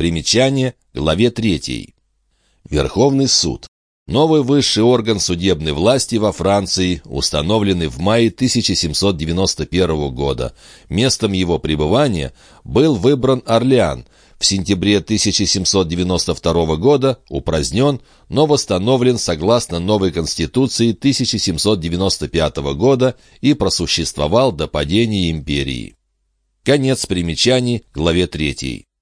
Примечание, главе 3. Верховный суд. Новый высший орган судебной власти во Франции, установленный в мае 1791 года. Местом его пребывания был выбран Орлеан, в сентябре 1792 года упразднен, но восстановлен согласно новой Конституции 1795 года и просуществовал до падения империи. Конец примечаний, главе 3.